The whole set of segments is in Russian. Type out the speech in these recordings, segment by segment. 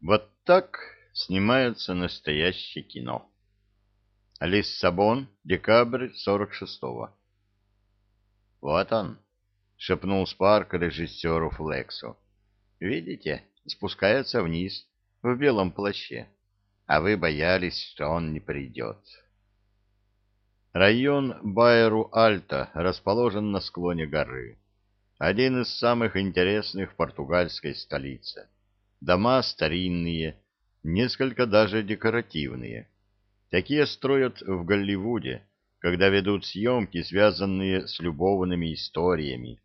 Вот так снимается настоящее кино. Лиссабон, декабрь 46-го. Вот он, шепнул Спарк режиссеру Флексу. Видите, спускается вниз в белом плаще, а вы боялись, что он не придет. Район Байеру-Альто расположен на склоне горы. Один из самых интересных в португальской столице. Дома старинные, несколько даже декоративные. Такие строят в Голливуде, когда ведут съемки, связанные с любовными историями,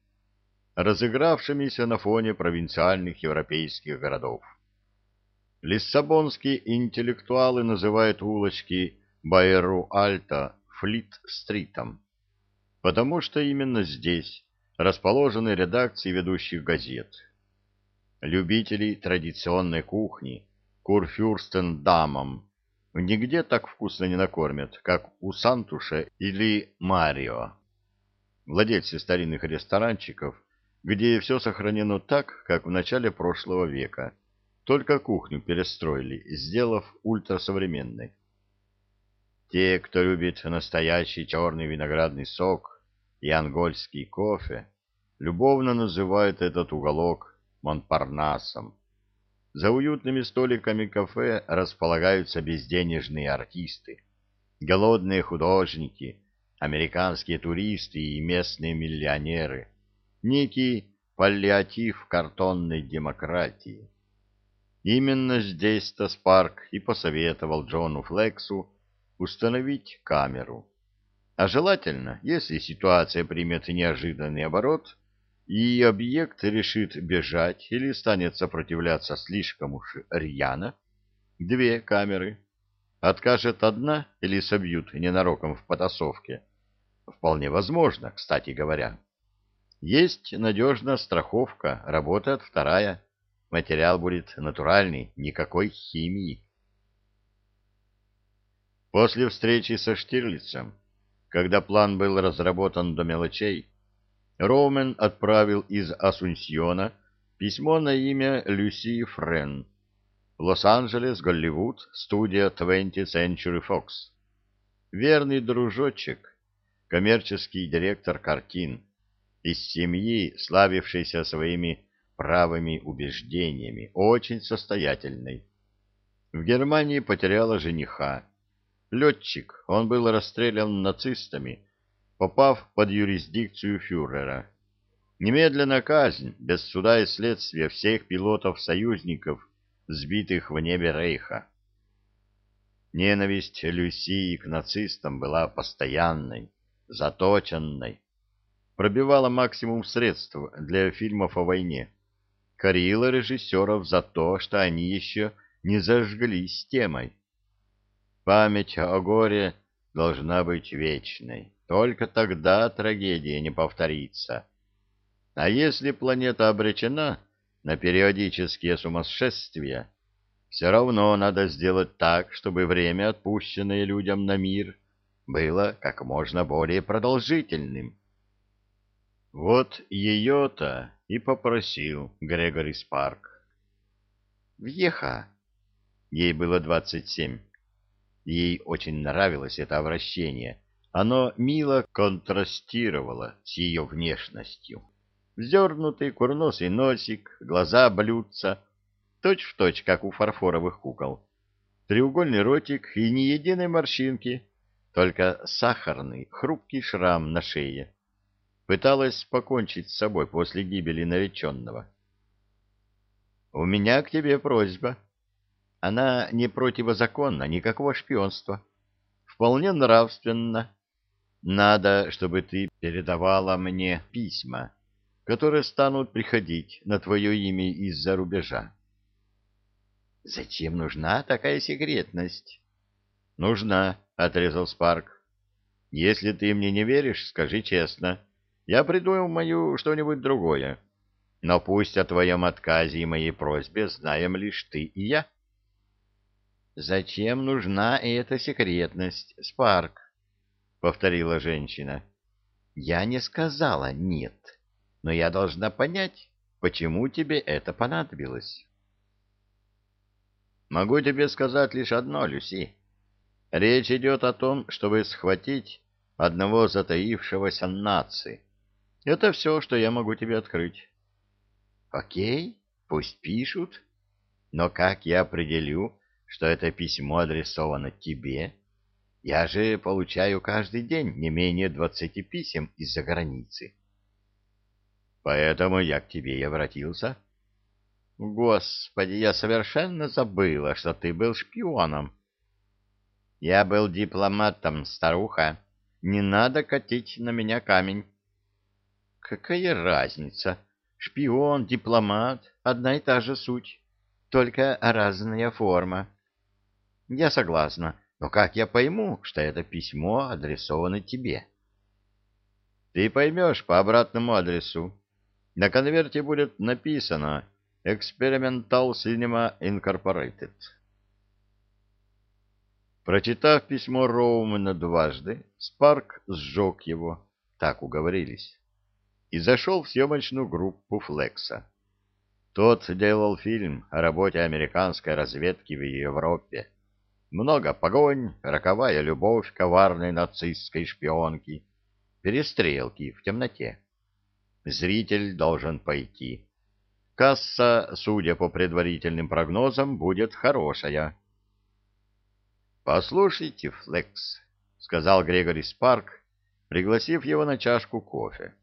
разыгравшимися на фоне провинциальных европейских городов. Лиссабонские интеллектуалы называют улочки Байеру-Альто Флит-стритом, потому что именно здесь расположены редакции ведущих газет любителей традиционной кухни, курфюрстендамом, нигде так вкусно не накормят, как у Сантуша или Марио. Владельцы старинных ресторанчиков, где все сохранено так, как в начале прошлого века, только кухню перестроили, сделав ультрасовременной. Те, кто любит настоящий черный виноградный сок и ангольский кофе, любовно называют этот уголок Монпарнасом. За уютными столиками кафе располагаются безденежные артисты, голодные художники, американские туристы и местные миллионеры. Некий паллиатив картонной демократии. Именно здесь-то Спарк и посоветовал Джону Флексу установить камеру. А желательно, если ситуация примет неожиданный оборот, и объект решит бежать или станет сопротивляться слишком уж рьяно, две камеры. Откажет одна или собьют ненароком в потасовке? Вполне возможно, кстати говоря. Есть надежная страховка, работает вторая. Материал будет натуральный, никакой химии. После встречи со Штирлицем, когда план был разработан до мелочей, Роумен отправил из Асунсьона письмо на имя Люси Френ. Лос-Анджелес, Голливуд, студия 20th Century Fox. Верный дружочек, коммерческий директор картин, из семьи, славившейся своими правыми убеждениями, очень состоятельной. В Германии потеряла жениха. Летчик, он был расстрелян нацистами, попав под юрисдикцию фюрера. Немедленная казнь, без суда и следствия всех пилотов-союзников, сбитых в небе Рейха. Ненависть Люсии к нацистам была постоянной, заточенной, пробивала максимум средств для фильмов о войне, корила режиссеров за то, что они еще не зажглись темой. Память о горе должна быть вечной. Только тогда трагедия не повторится. А если планета обречена на периодические сумасшествия, все равно надо сделать так, чтобы время, отпущенное людям на мир, было как можно более продолжительным. Вот ее-то и попросил Грегори Спарк. Вьеха. Ей было двадцать семь. Ей очень нравилось это обращение — оно мило контрастировало с ее внешностью. Вздернутый курносый носик, глаза блюдца, точь-в-точь, точь, как у фарфоровых кукол. Треугольный ротик и ни единой морщинки, только сахарный, хрупкий шрам на шее. Пыталась покончить с собой после гибели нареченного. «У меня к тебе просьба. Она не противозаконна, никакого шпионства. Вполне нравственно, надо, чтобы ты передавала мне письма, которые станут приходить на твое имя из-за рубежа. Зачем нужна такая секретность? Нужна, отрезал Спарк. Если ты мне не веришь, скажи честно. Я придумаю что-нибудь другое. Но пусть о твоем отказе и моей просьбе знаем лишь ты и я. Зачем нужна эта секретность, Спарк? повторила женщина. Я не сказала нет, но я должна понять, почему тебе это понадобилось. Могу тебе сказать лишь одно, Люси. Речь идет о том, чтобы схватить одного затаившегося нации. Это все, что я могу тебе открыть. Окей, пусть пишут. Но как я определю, что это письмо адресовано тебе? Я же получаю каждый день не менее двадцати писем из-за границы. Поэтому я к тебе и обратился. Господи, я совершенно забыла, что ты был шпионом. Я был дипломатом, старуха. Не надо катить на меня камень. Какая разница? Шпион, дипломат — одна и та же суть, только разная форма. Я согласна, но как я пойму, что это письмо адресовано тебе? Ты поймешь по обратному адресу. На конверте будет написано «Experimental Cinema Incorporated». Прочитав письмо Роумана дважды, Спарк сжег его, так уговорились, и зашел в съемочную группу Флекса. Тот делал фильм о работе американской разведки в Европе. Много погонь, роковая любовь коварной нацистской шпионки, перестрелки в темноте. Зритель должен пойти. Касса, судя по предварительным прогнозам, будет хорошая. «Послушайте, Флекс», — сказал Грегори Спарк, пригласив его на чашку кофе.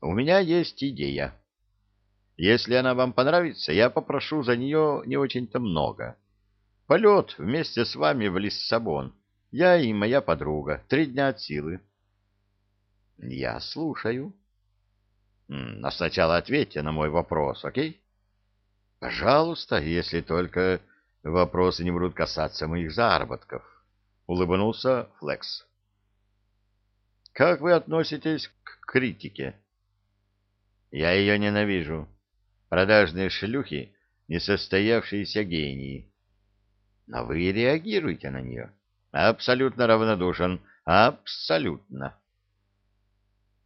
«У меня есть идея. Если она вам понравится, я попрошу за нее не очень-то много. Полет вместе с вами в Лиссабон. Я и моя подруга. Три дня от силы». «Я слушаю». «Но сначала ответьте на мой вопрос, окей?» «Пожалуйста, если только вопросы не будут касаться моих заработков, — улыбнулся Флекс. — Как вы относитесь к критике? — Я ее ненавижу. Продажные шлюхи — несостоявшиеся гении. Но вы реагируете на нее. Абсолютно равнодушен. Абсолютно.